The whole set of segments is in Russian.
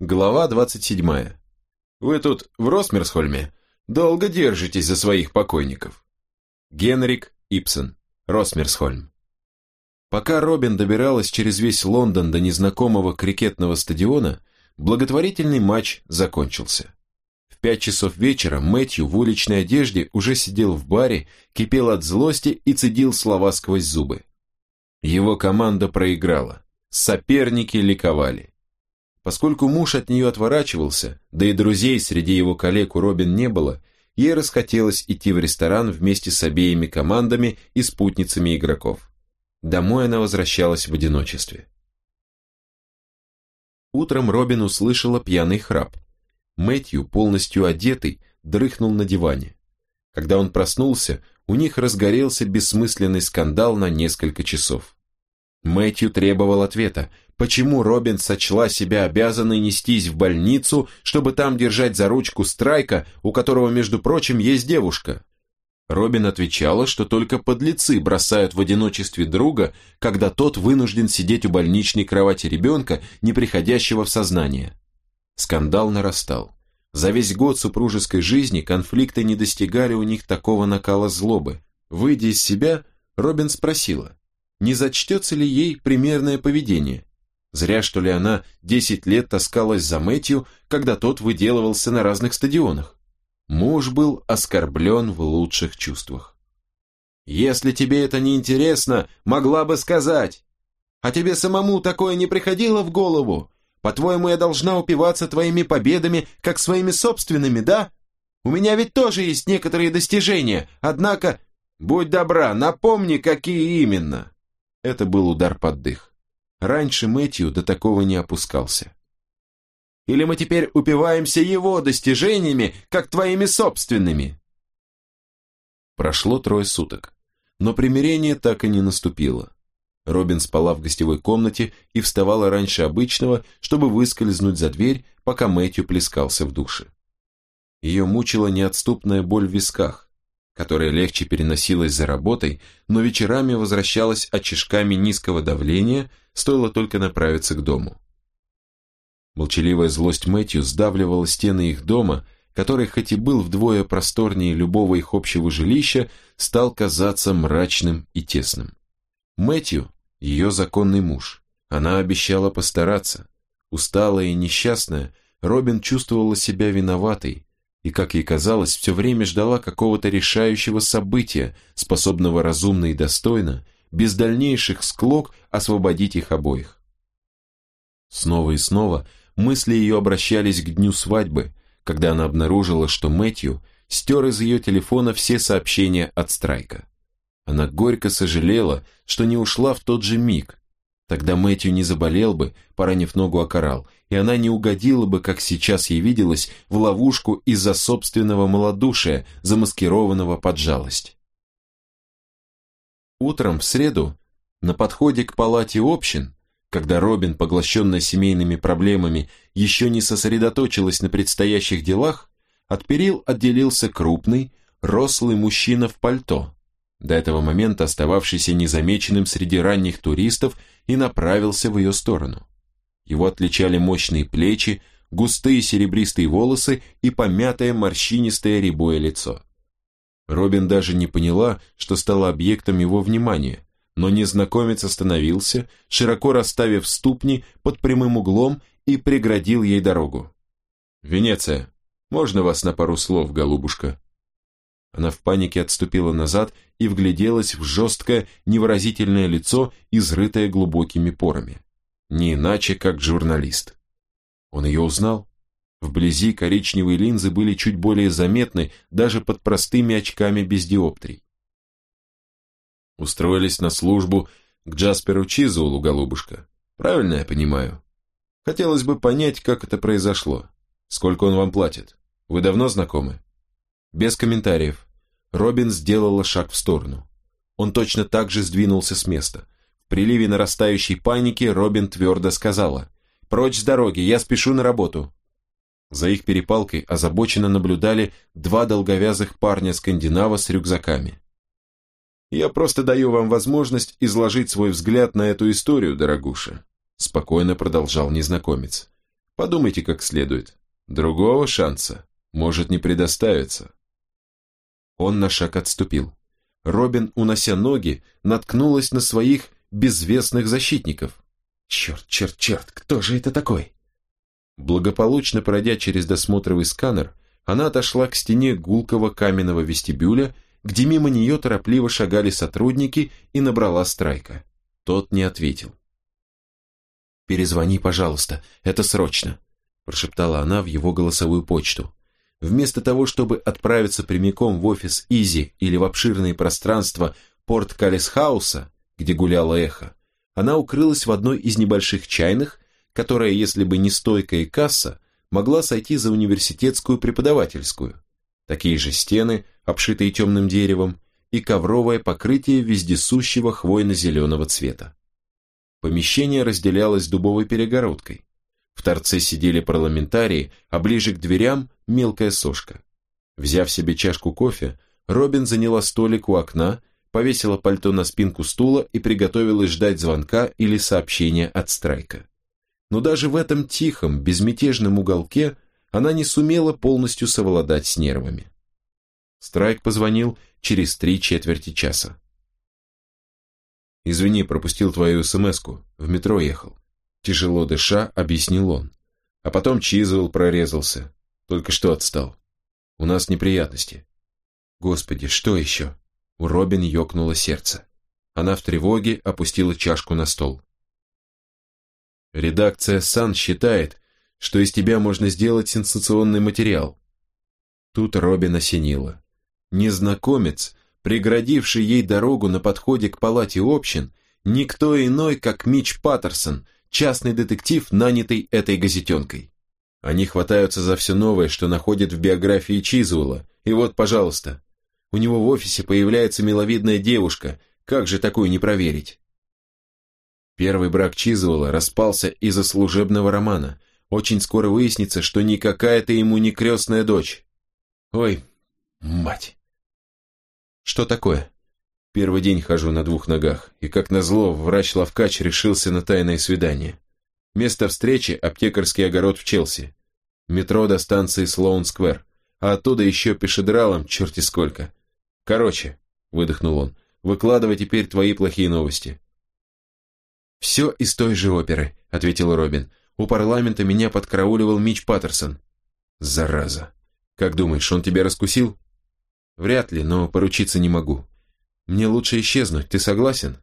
Глава 27. Вы тут в Росмерсхольме долго держитесь за своих покойников. Генрик Ипсон, Росмерсхольм. Пока Робин добиралась через весь Лондон до незнакомого крикетного стадиона, благотворительный матч закончился. В пять часов вечера Мэтью в уличной одежде уже сидел в баре, кипел от злости и цедил слова сквозь зубы. Его команда проиграла. Соперники ликовали. Поскольку муж от нее отворачивался, да и друзей среди его коллег у Робин не было, ей расхотелось идти в ресторан вместе с обеими командами и спутницами игроков. Домой она возвращалась в одиночестве. Утром Робин услышала пьяный храп. Мэтью, полностью одетый, дрыхнул на диване. Когда он проснулся, у них разгорелся бессмысленный скандал на несколько часов. Мэтью требовал ответа, почему Робин сочла себя обязанной нестись в больницу, чтобы там держать за ручку Страйка, у которого, между прочим, есть девушка. Робин отвечала, что только подлецы бросают в одиночестве друга, когда тот вынужден сидеть у больничной кровати ребенка, не приходящего в сознание. Скандал нарастал. За весь год супружеской жизни конфликты не достигали у них такого накала злобы. Выйдя из себя, Робин спросила, не зачтется ли ей примерное поведение. Зря, что ли, она 10 лет таскалась за Мэтью, когда тот выделывался на разных стадионах. Муж был оскорблен в лучших чувствах. «Если тебе это не интересно, могла бы сказать. А тебе самому такое не приходило в голову? По-твоему, я должна упиваться твоими победами, как своими собственными, да? У меня ведь тоже есть некоторые достижения, однако... Будь добра, напомни, какие именно!» Это был удар под дых. Раньше Мэтью до такого не опускался. Или мы теперь упиваемся его достижениями, как твоими собственными?» Прошло трое суток, но примирение так и не наступило. Робин спала в гостевой комнате и вставала раньше обычного, чтобы выскользнуть за дверь, пока Мэтью плескался в душе. Ее мучила неотступная боль в висках, которая легче переносилась за работой, но вечерами возвращалась очишками низкого давления, стоило только направиться к дому. Молчаливая злость Мэтью сдавливала стены их дома, который, хоть и был вдвое просторнее любого их общего жилища, стал казаться мрачным и тесным. Мэтью – ее законный муж. Она обещала постараться. Усталая и несчастная, Робин чувствовала себя виноватой и, как ей казалось, все время ждала какого-то решающего события, способного разумно и достойно, без дальнейших склок, освободить их обоих. Снова и снова – мысли ее обращались к дню свадьбы, когда она обнаружила, что Мэтью стер из ее телефона все сообщения от Страйка. Она горько сожалела, что не ушла в тот же миг. Тогда Мэтью не заболел бы, поранив ногу о коралл, и она не угодила бы, как сейчас ей виделось, в ловушку из-за собственного малодушия, замаскированного под жалость. Утром в среду, на подходе к палате общин, когда Робин, поглощенная семейными проблемами, еще не сосредоточилась на предстоящих делах, от перил отделился крупный, рослый мужчина в пальто, до этого момента остававшийся незамеченным среди ранних туристов и направился в ее сторону. Его отличали мощные плечи, густые серебристые волосы и помятое морщинистое рябое лицо. Робин даже не поняла, что стала объектом его внимания, но незнакомец остановился, широко расставив ступни под прямым углом и преградил ей дорогу. «Венеция, можно вас на пару слов, голубушка?» Она в панике отступила назад и вгляделась в жесткое, невыразительное лицо, изрытое глубокими порами. Не иначе, как журналист. Он ее узнал. Вблизи коричневые линзы были чуть более заметны даже под простыми очками без диоптрий. Устроились на службу к Джасперу Чизулу, голубушка. Правильно я понимаю? Хотелось бы понять, как это произошло. Сколько он вам платит? Вы давно знакомы? Без комментариев. Робин сделала шаг в сторону. Он точно так же сдвинулся с места. В приливе нарастающей паники Робин твердо сказала. «Прочь с дороги, я спешу на работу». За их перепалкой озабоченно наблюдали два долговязых парня-скандинава с рюкзаками. Я просто даю вам возможность изложить свой взгляд на эту историю, дорогуша», спокойно продолжал незнакомец. Подумайте как следует. Другого шанса может не предоставиться. Он на шаг отступил. Робин, унося ноги, наткнулась на своих безвестных защитников. Черт, черт, черт, кто же это такой? Благополучно пройдя через досмотровый сканер, она отошла к стене гулкого каменного вестибюля, где мимо нее торопливо шагали сотрудники и набрала Страйка. Тот не ответил. «Перезвони, пожалуйста, это срочно», прошептала она в его голосовую почту. Вместо того, чтобы отправиться прямиком в офис Изи или в обширные пространства Порткаллис-хауса, где гуляло эхо, она укрылась в одной из небольших чайных, которая, если бы не стойка и касса, могла сойти за университетскую преподавательскую. Такие же стены, обшитые темным деревом, и ковровое покрытие вездесущего хвойно-зеленого цвета. Помещение разделялось дубовой перегородкой. В торце сидели парламентарии, а ближе к дверям мелкая сошка. Взяв себе чашку кофе, Робин заняла столик у окна, повесила пальто на спинку стула и приготовилась ждать звонка или сообщения от Страйка. Но даже в этом тихом, безмятежном уголке она не сумела полностью совладать с нервами. Страйк позвонил через три четверти часа. «Извини, пропустил твою смс-ку, в метро ехал». Тяжело дыша, объяснил он. А потом Чизвелл прорезался. Только что отстал. У нас неприятности. Господи, что еще? У Робин ёкнуло сердце. Она в тревоге опустила чашку на стол. Редакция «Сан» считает, что из тебя можно сделать сенсационный материал. Тут Робин осенила. Незнакомец, преградивший ей дорогу на подходе к палате общин, никто иной, как Мич Паттерсон, частный детектив, нанятый этой газетенкой. Они хватаются за все новое, что находят в биографии Чизуэлла, и вот, пожалуйста, у него в офисе появляется миловидная девушка, как же такую не проверить? Первый брак Чизуэлла распался из-за служебного романа. Очень скоро выяснится, что никакая ты ему не крестная дочь. Ой, мать. Что такое? Первый день хожу на двух ногах, и как назло, врач-лавкач решился на тайное свидание. Место встречи – аптекарский огород в Челси. Метро до станции Слоун-сквер, а оттуда еще пешедралом черти сколько. Короче, выдохнул он, выкладывай теперь твои плохие новости. «Все из той же оперы», — ответил Робин. «У парламента меня подкрауливал Мич Паттерсон». «Зараза! Как думаешь, он тебя раскусил?» «Вряд ли, но поручиться не могу. Мне лучше исчезнуть, ты согласен?»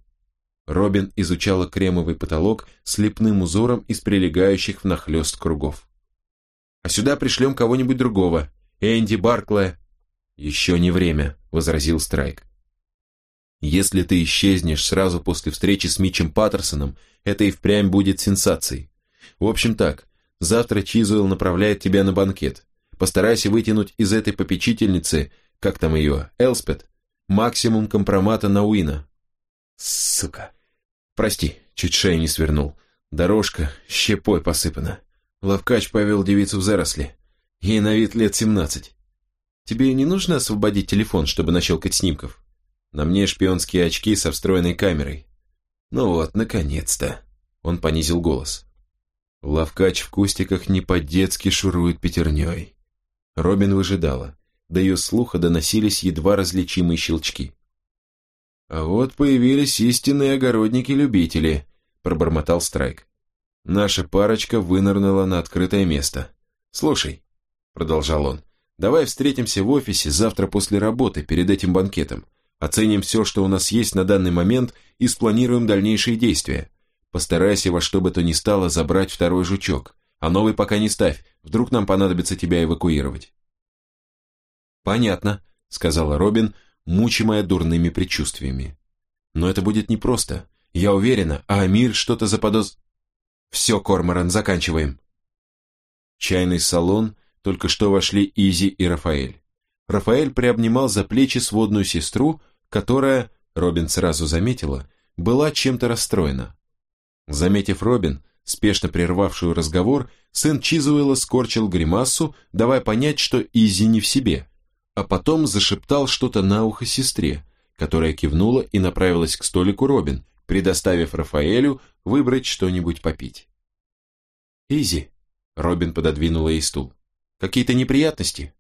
Робин изучала кремовый потолок с лепным узором из прилегающих внахлёст кругов. «А сюда пришлем кого-нибудь другого. Энди Барклая». «Еще не время», — возразил Страйк. «Если ты исчезнешь сразу после встречи с Митчем Паттерсоном, это и впрямь будет сенсацией. В общем так, завтра Чизуэлл направляет тебя на банкет. Постарайся вытянуть из этой попечительницы, как там ее, Элспет, Максимум компромата на Уина. Сука. Прости, чуть шею не свернул. Дорожка щепой посыпана. Лавкач повел девицу в заросли. Ей на вид лет семнадцать. Тебе не нужно освободить телефон, чтобы нащелкать снимков? На мне шпионские очки со встроенной камерой. Ну вот, наконец-то. Он понизил голос. Лавкач в кустиках не по-детски шурует пятерней. Робин выжидала до ее слуха доносились едва различимые щелчки. «А вот появились истинные огородники-любители», — пробормотал Страйк. Наша парочка вынырнула на открытое место. «Слушай», — продолжал он, — «давай встретимся в офисе завтра после работы, перед этим банкетом. Оценим все, что у нас есть на данный момент, и спланируем дальнейшие действия. Постарайся во что бы то ни стало забрать второй жучок, а новый пока не ставь, вдруг нам понадобится тебя эвакуировать». «Понятно», — сказала Робин, мучимая дурными предчувствиями. «Но это будет непросто. Я уверена, а Амир что-то заподоз...» «Все, Корморан, заканчиваем». чайный салон только что вошли Изи и Рафаэль. Рафаэль приобнимал за плечи сводную сестру, которая, Робин сразу заметила, была чем-то расстроена. Заметив Робин, спешно прервавшую разговор, сын Чизуэла скорчил гримасу, давая понять, что Изи не в себе а потом зашептал что-то на ухо сестре, которая кивнула и направилась к столику Робин, предоставив Рафаэлю выбрать что-нибудь попить. «Изи», Робин пододвинула ей стул. «Какие-то неприятности?»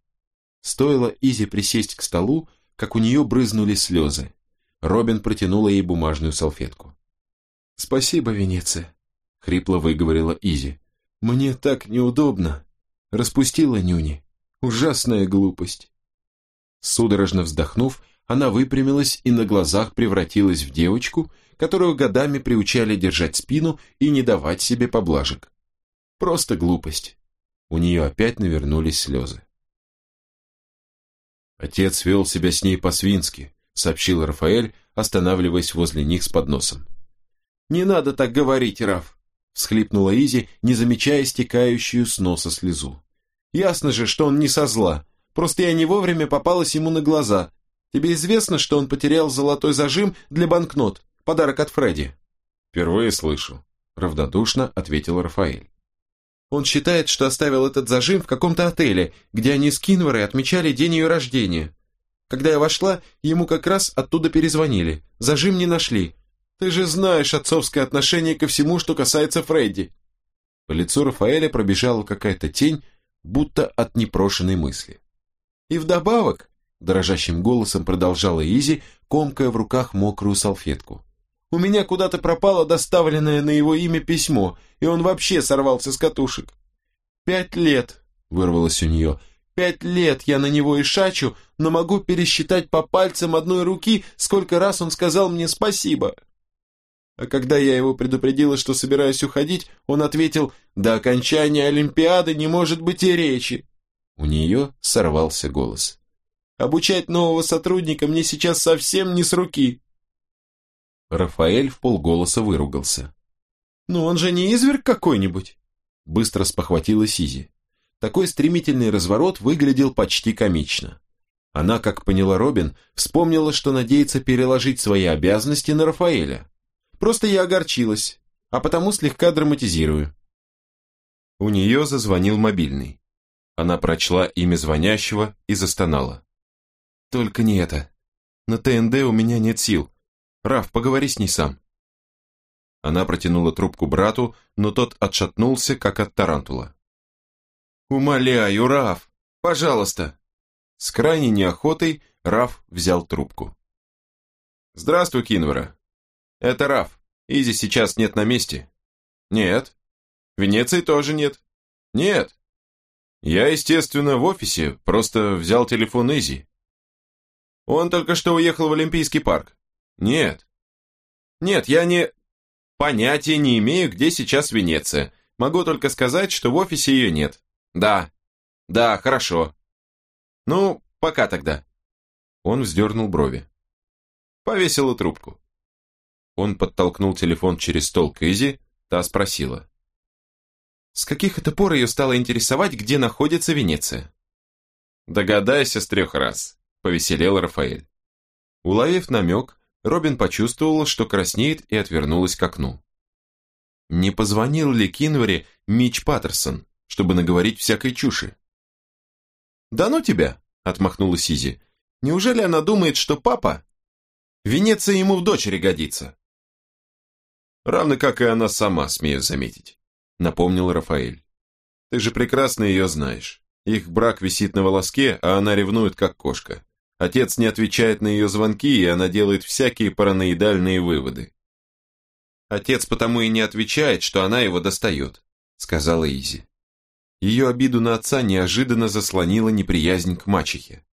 Стоило Изи присесть к столу, как у нее брызнули слезы. Робин протянула ей бумажную салфетку. «Спасибо, Венеция», — хрипло выговорила Изи. «Мне так неудобно. Распустила нюни. Ужасная глупость». Судорожно вздохнув, она выпрямилась и на глазах превратилась в девочку, которую годами приучали держать спину и не давать себе поблажек. Просто глупость. У нее опять навернулись слезы. Отец вел себя с ней по-свински, сообщил Рафаэль, останавливаясь возле них с подносом. «Не надо так говорить, Раф!» – всхлипнула Изи, не замечая стекающую с носа слезу. «Ясно же, что он не со зла. Просто я не вовремя попалась ему на глаза. Тебе известно, что он потерял золотой зажим для банкнот, подарок от Фредди?» «Впервые слышу», – равнодушно ответил Рафаэль. Он считает, что оставил этот зажим в каком-то отеле, где они с Кинворой отмечали день ее рождения. Когда я вошла, ему как раз оттуда перезвонили. Зажим не нашли. Ты же знаешь отцовское отношение ко всему, что касается Фредди. По лицу Рафаэля пробежала какая-то тень, будто от непрошенной мысли. И вдобавок, дрожащим голосом продолжала Изи, комкая в руках мокрую салфетку. У меня куда-то пропало доставленное на его имя письмо, и он вообще сорвался с катушек. «Пять лет», — вырвалось у нее, — «пять лет я на него и шачу, но могу пересчитать по пальцам одной руки, сколько раз он сказал мне спасибо». А когда я его предупредила, что собираюсь уходить, он ответил, «До окончания Олимпиады не может быть и речи». У нее сорвался голос. «Обучать нового сотрудника мне сейчас совсем не с руки». Рафаэль в полголоса выругался. «Ну он же не изверг какой-нибудь?» Быстро спохватила Сизи. Такой стремительный разворот выглядел почти комично. Она, как поняла Робин, вспомнила, что надеется переложить свои обязанности на Рафаэля. «Просто я огорчилась, а потому слегка драматизирую». У нее зазвонил мобильный. Она прочла имя звонящего и застонала. «Только не это. На ТНД у меня нет сил. Раф, поговори с ней сам». Она протянула трубку брату, но тот отшатнулся, как от тарантула. «Умоляю, Раф, пожалуйста!» С крайней неохотой Раф взял трубку. «Здравствуй, Кинвера. Это Раф. Изи сейчас нет на месте». «Нет». «Венеции тоже нет». «Нет». «Я, естественно, в офисе, просто взял телефон Изи». «Он только что уехал в Олимпийский парк». Нет. Нет, я не... Понятия не имею, где сейчас Венеция. Могу только сказать, что в офисе ее нет. Да. Да, хорошо. Ну, пока тогда. Он вздернул брови. Повесила трубку. Он подтолкнул телефон через стол к Изи, та спросила. С каких это пор ее стало интересовать, где находится Венеция? Догадайся с трех раз, повеселел Рафаэль. Уловив намек, Робин почувствовала, что краснеет и отвернулась к окну. Не позвонил ли Кинваре Мич Паттерсон, чтобы наговорить всякой чуши? «Да ну тебя!» – отмахнулась Сизи. «Неужели она думает, что папа? Венеция ему в дочери годится?» «Равно как и она сама, смею заметить», – напомнил Рафаэль. «Ты же прекрасно ее знаешь. Их брак висит на волоске, а она ревнует, как кошка. Отец не отвечает на ее звонки, и она делает всякие параноидальные выводы. Отец потому и не отвечает, что она его достает, сказала Изи. Ее обиду на отца неожиданно заслонила неприязнь к мачехе.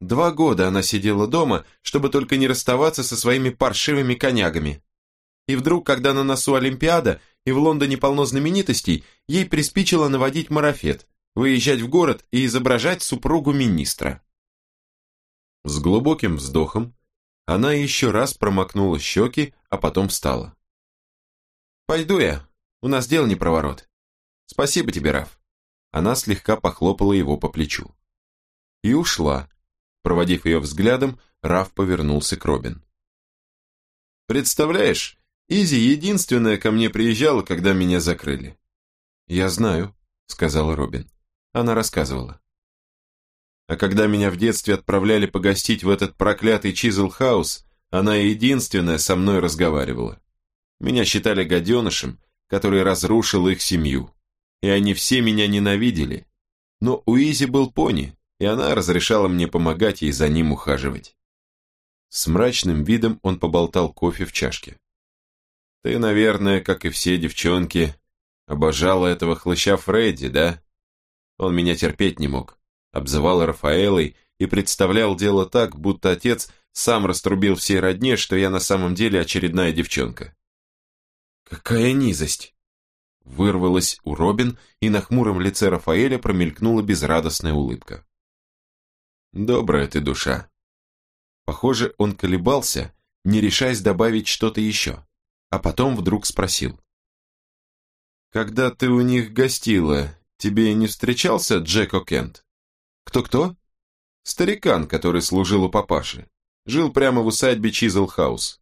Два года она сидела дома, чтобы только не расставаться со своими паршивыми конягами. И вдруг, когда на носу Олимпиада и в Лондоне полно знаменитостей, ей приспичило наводить марафет, выезжать в город и изображать супругу министра. С глубоким вздохом она еще раз промокнула щеки, а потом встала. «Пойду я, у нас дел невпроворот. Спасибо тебе, Раф». Она слегка похлопала его по плечу. И ушла. Проводив ее взглядом, Раф повернулся к Робин. «Представляешь, Изи единственная ко мне приезжала, когда меня закрыли». «Я знаю», — сказала Робин. Она рассказывала. А когда меня в детстве отправляли погостить в этот проклятый Чизл-хаус, она единственная со мной разговаривала. Меня считали гаденышем, который разрушил их семью. и они все меня ненавидели. Но у Изи был пони, и она разрешала мне помогать ей за ним ухаживать. С мрачным видом он поболтал кофе в чашке. «Ты, наверное, как и все девчонки, обожала этого хлыща Фредди, да? Он меня терпеть не мог, обзывал Рафаэлой и представлял дело так, будто отец сам раструбил всей родне, что я на самом деле очередная девчонка. «Какая низость!» Вырвалась у Робин, и на хмуром лице Рафаэля промелькнула безрадостная улыбка. «Добрая ты душа!» Похоже, он колебался, не решаясь добавить что-то еще, а потом вдруг спросил. «Когда ты у них гостила, тебе не встречался Джек О'Кент?» «Кто-кто?» «Старикан, который служил у папаши. Жил прямо в усадьбе Чизлхаус.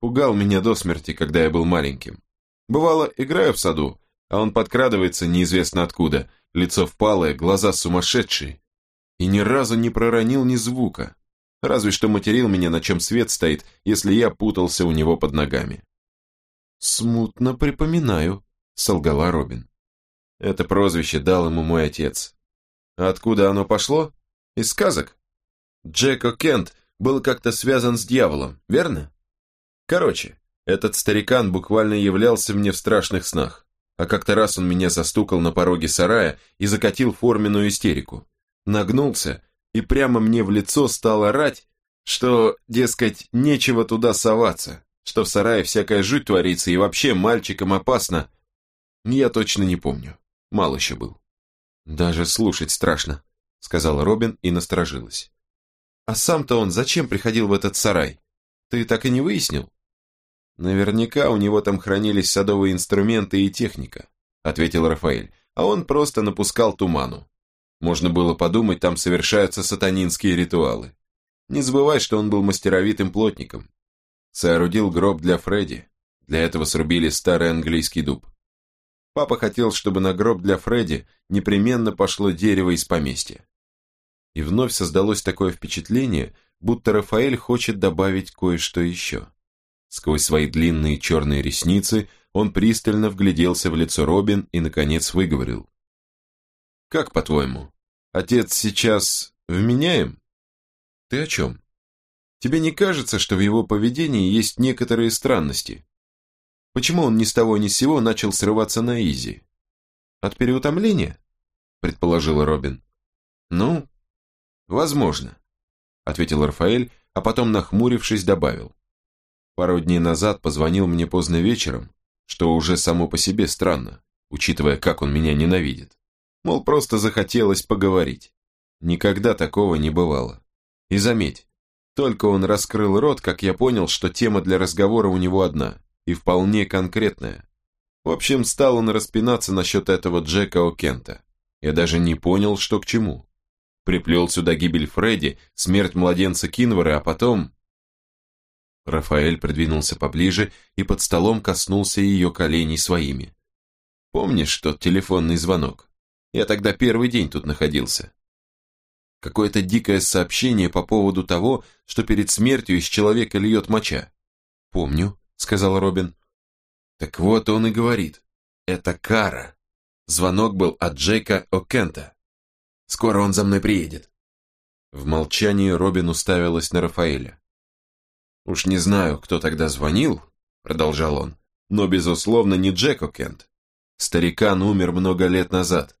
Пугал меня до смерти, когда я был маленьким. Бывало, играю в саду, а он подкрадывается неизвестно откуда, лицо впалое, глаза сумасшедшие. И ни разу не проронил ни звука. Разве что материл меня, на чем свет стоит, если я путался у него под ногами. «Смутно припоминаю», — солгала Робин. Это прозвище дал ему мой отец. Откуда оно пошло? Из сказок. Джеко Кент был как-то связан с дьяволом, верно? Короче, этот старикан буквально являлся мне в страшных снах, а как-то раз он меня застукал на пороге сарая и закатил форменную истерику. Нагнулся и прямо мне в лицо стал орать, что, дескать, нечего туда соваться, что в сарае всякая жуть творится и вообще мальчикам опасно. Я точно не помню, мал еще был. Даже слушать страшно, сказала Робин и насторожилась. А сам-то он зачем приходил в этот сарай? Ты так и не выяснил? Наверняка у него там хранились садовые инструменты и техника, ответил Рафаэль, а он просто напускал туману. Можно было подумать, там совершаются сатанинские ритуалы. Не забывай, что он был мастеровитым плотником. Соорудил гроб для Фредди. Для этого срубили старый английский дуб. Папа хотел, чтобы на гроб для Фредди непременно пошло дерево из поместья и вновь создалось такое впечатление, будто Рафаэль хочет добавить кое-что еще. Сквозь свои длинные черные ресницы он пристально вгляделся в лицо Робин и, наконец, выговорил. «Как, по-твоему, отец сейчас вменяем?» «Ты о чем? Тебе не кажется, что в его поведении есть некоторые странности? Почему он ни с того ни с сего начал срываться на Изи? От переутомления?» предположила Робин. «Ну, «Возможно», — ответил Рафаэль, а потом, нахмурившись, добавил. «Пару дней назад позвонил мне поздно вечером, что уже само по себе странно, учитывая, как он меня ненавидит. Мол, просто захотелось поговорить. Никогда такого не бывало. И заметь, только он раскрыл рот, как я понял, что тема для разговора у него одна, и вполне конкретная. В общем, стал он распинаться насчет этого Джека О'Кента. Я даже не понял, что к чему. Приплел сюда гибель Фредди, смерть младенца Кинвера, а потом... Рафаэль придвинулся поближе и под столом коснулся ее коленей своими. «Помнишь тот телефонный звонок? Я тогда первый день тут находился. Какое-то дикое сообщение по поводу того, что перед смертью из человека льет моча. «Помню», — сказал Робин. «Так вот он и говорит. Это кара. Звонок был от Джейка О'Кента. Скоро он за мной приедет». В молчании Робин уставилась на Рафаэля. «Уж не знаю, кто тогда звонил», — продолжал он, «но, безусловно, не Джеко Кент. Старикан умер много лет назад».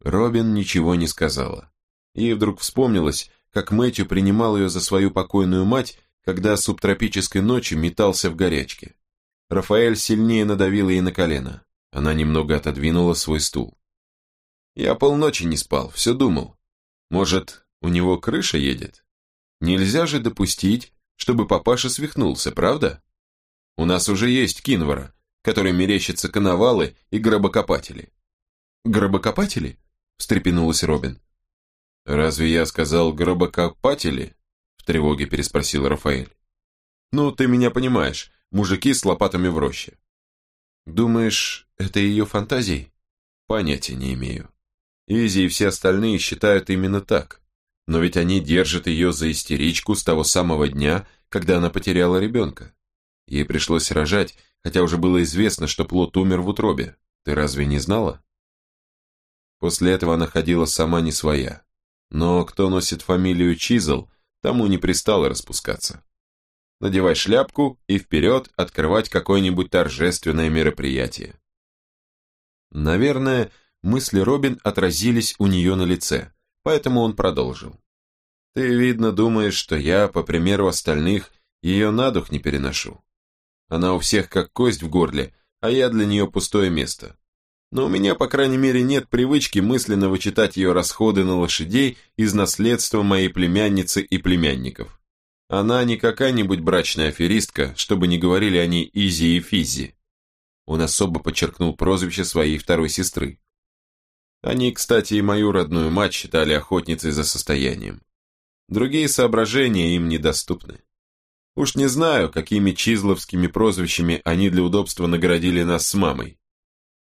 Робин ничего не сказала. Ей вдруг вспомнилось, как Мэтью принимал ее за свою покойную мать, когда субтропической ночью метался в горячке. Рафаэль сильнее надавил ей на колено. Она немного отодвинула свой стул. Я полночи не спал, все думал. Может, у него крыша едет? Нельзя же допустить, чтобы папаша свихнулся, правда? У нас уже есть Кинвара, который мерещится коновалы и гробокопатели. Гробокопатели? встрепенулась Робин. Разве я сказал гробокопатели? В тревоге переспросил Рафаэль. Ну, ты меня понимаешь, мужики с лопатами в роще. Думаешь, это ее фантазии? Понятия не имею. Изи и все остальные считают именно так. Но ведь они держат ее за истеричку с того самого дня, когда она потеряла ребенка. Ей пришлось рожать, хотя уже было известно, что плод умер в утробе. Ты разве не знала? После этого она ходила сама не своя. Но кто носит фамилию Чизл, тому не пристало распускаться. Надевай шляпку и вперед открывать какое-нибудь торжественное мероприятие. Наверное, мысли Робин отразились у нее на лице, поэтому он продолжил. Ты, видно, думаешь, что я, по примеру остальных, ее на дух не переношу. Она у всех как кость в горле, а я для нее пустое место. Но у меня, по крайней мере, нет привычки мысленно вычитать ее расходы на лошадей из наследства моей племянницы и племянников. Она не какая-нибудь брачная аферистка, чтобы не говорили они Изи и Физи. Он особо подчеркнул прозвище своей второй сестры. Они, кстати, и мою родную мать считали охотницей за состоянием. Другие соображения им недоступны. Уж не знаю, какими чизловскими прозвищами они для удобства наградили нас с мамой.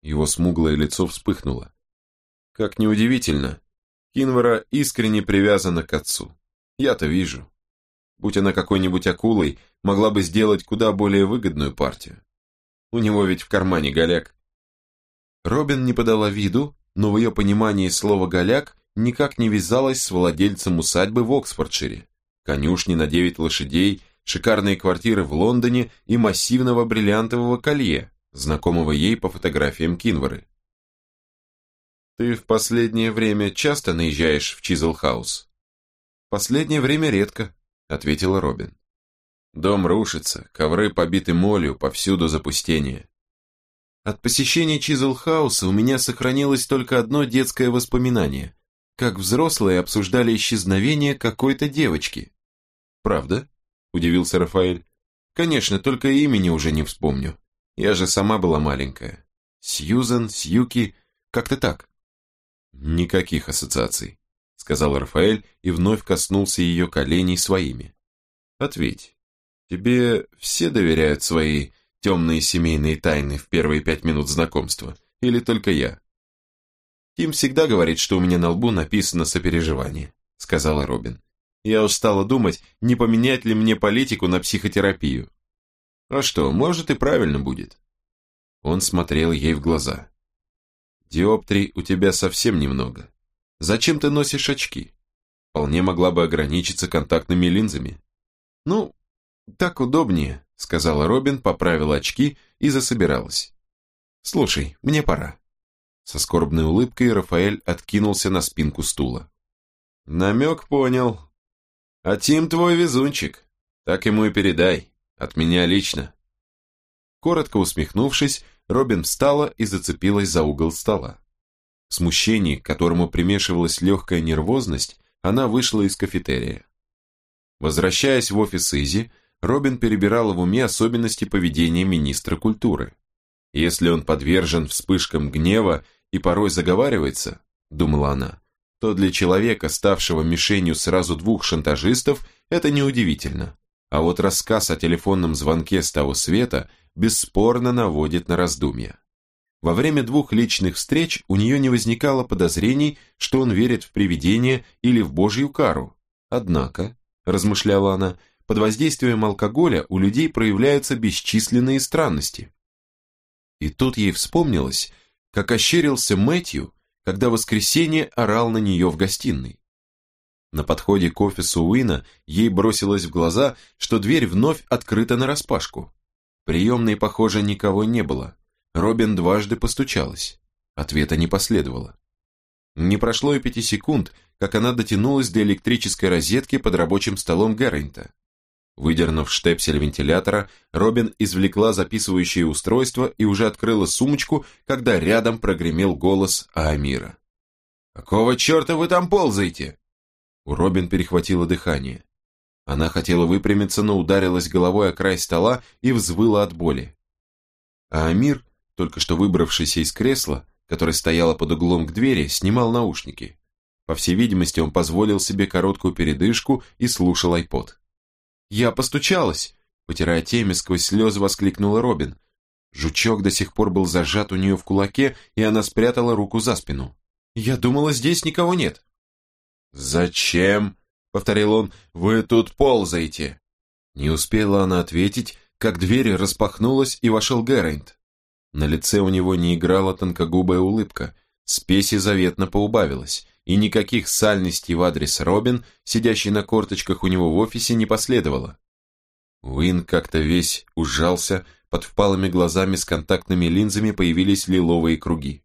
Его смуглое лицо вспыхнуло. Как неудивительно, Кинвара искренне привязана к отцу. Я-то вижу. Будь она какой-нибудь акулой, могла бы сделать куда более выгодную партию. У него ведь в кармане голяк. Робин не подала виду, но в ее понимании слова «голяк» никак не вязалось с владельцем усадьбы в Оксфордшире, конюшни на девять лошадей, шикарные квартиры в Лондоне и массивного бриллиантового колье, знакомого ей по фотографиям Кинвары. «Ты в последнее время часто наезжаешь в Чизлхаус?» «Последнее время редко», — ответила Робин. «Дом рушится, ковры побиты молью, повсюду запустение. От посещения Чизлхауса у меня сохранилось только одно детское воспоминание как взрослые обсуждали исчезновение какой-то девочки. «Правда?» – удивился Рафаэль. «Конечно, только имени уже не вспомню. Я же сама была маленькая. Сьюзан, Сьюки, как-то так». «Никаких ассоциаций», – сказал Рафаэль и вновь коснулся ее коленей своими. «Ответь, тебе все доверяют свои темные семейные тайны в первые пять минут знакомства, или только я?» «Тим всегда говорит, что у меня на лбу написано сопереживание», — сказала Робин. «Я устала думать, не поменять ли мне политику на психотерапию». «А что, может и правильно будет». Он смотрел ей в глаза. «Диоптрий у тебя совсем немного. Зачем ты носишь очки? Вполне могла бы ограничиться контактными линзами». «Ну, так удобнее», — сказала Робин, поправила очки и засобиралась. «Слушай, мне пора». Со скорбной улыбкой Рафаэль откинулся на спинку стула. «Намек понял. А Тим твой везунчик. Так ему и передай. От меня лично». Коротко усмехнувшись, Робин встала и зацепилась за угол стола. В смущении, к которому примешивалась легкая нервозность, она вышла из кафетерия. Возвращаясь в офис Изи, Робин перебирала в уме особенности поведения министра культуры. Если он подвержен вспышкам гнева и порой заговаривается, думала она, то для человека, ставшего мишенью сразу двух шантажистов, это неудивительно. А вот рассказ о телефонном звонке с того света бесспорно наводит на раздумья. Во время двух личных встреч у нее не возникало подозрений, что он верит в привидения или в божью кару. Однако, размышляла она, под воздействием алкоголя у людей проявляются бесчисленные странности. И тут ей вспомнилось, как ощерился Мэтью, когда воскресенье орал на нее в гостиной. На подходе к офису Уина ей бросилось в глаза, что дверь вновь открыта нараспашку. Приемной, похоже, никого не было. Робин дважды постучалась. Ответа не последовало. Не прошло и пяти секунд, как она дотянулась до электрической розетки под рабочим столом Герринта. Выдернув штепсель вентилятора, Робин извлекла записывающее устройство и уже открыла сумочку, когда рядом прогремел голос Аамира. «Какого черта вы там ползаете?» У Робин перехватило дыхание. Она хотела выпрямиться, но ударилась головой о край стола и взвыла от боли. А Амир, только что выбравшийся из кресла, которое стояло под углом к двери, снимал наушники. По всей видимости, он позволил себе короткую передышку и слушал айпод. «Я постучалась!» Потирая теме, сквозь слезы воскликнула Робин. Жучок до сих пор был зажат у нее в кулаке, и она спрятала руку за спину. «Я думала, здесь никого нет». «Зачем?» — повторил он. «Вы тут ползаете!» Не успела она ответить, как дверь распахнулась, и вошел Геррейнт. На лице у него не играла тонкогубая улыбка, Спеси заветно поубавилось, и никаких сальностей в адрес Робин, сидящий на корточках у него в офисе, не последовало. Уин как-то весь ужался, под впалыми глазами с контактными линзами появились лиловые круги.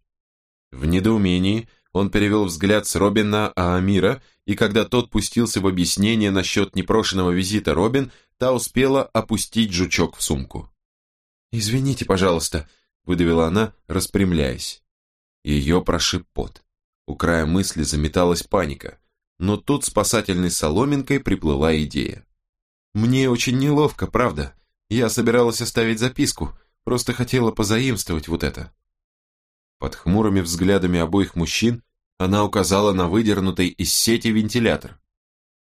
В недоумении он перевел взгляд с Робин на Аамира, и когда тот пустился в объяснение насчет непрошенного визита Робин, та успела опустить жучок в сумку. «Извините, пожалуйста», — выдавила она, распрямляясь. Ее прошиб пот. У края мысли заметалась паника, но тут спасательной соломинкой приплыла идея. «Мне очень неловко, правда. Я собиралась оставить записку, просто хотела позаимствовать вот это». Под хмурыми взглядами обоих мужчин она указала на выдернутый из сети вентилятор.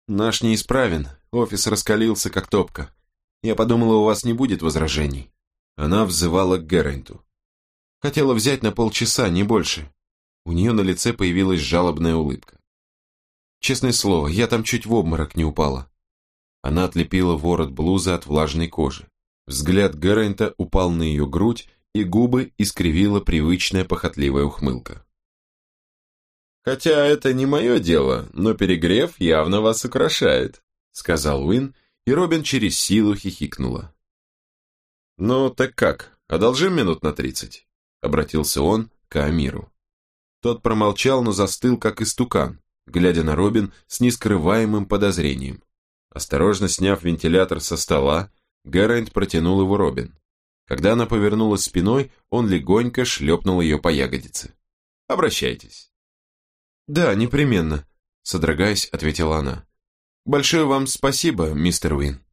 «Наш неисправен, офис раскалился как топка. Я подумала, у вас не будет возражений». Она взывала к Герренту. «Хотела взять на полчаса, не больше». У нее на лице появилась жалобная улыбка. «Честное слово, я там чуть в обморок не упала». Она отлепила ворот блузы от влажной кожи. Взгляд Геррента упал на ее грудь, и губы искривила привычная похотливая ухмылка. «Хотя это не мое дело, но перегрев явно вас украшает», сказал Уин, и Робин через силу хихикнула. «Ну, так как, одолжим минут на тридцать?» обратился он к Амиру. Тот промолчал, но застыл, как истукан, глядя на Робин с нескрываемым подозрением. Осторожно сняв вентилятор со стола, Гэрайнд протянул его Робин. Когда она повернулась спиной, он легонько шлепнул ее по ягодице. «Обращайтесь». «Да, непременно», — содрогаясь, ответила она. «Большое вам спасибо, мистер Уин».